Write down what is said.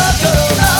Oh,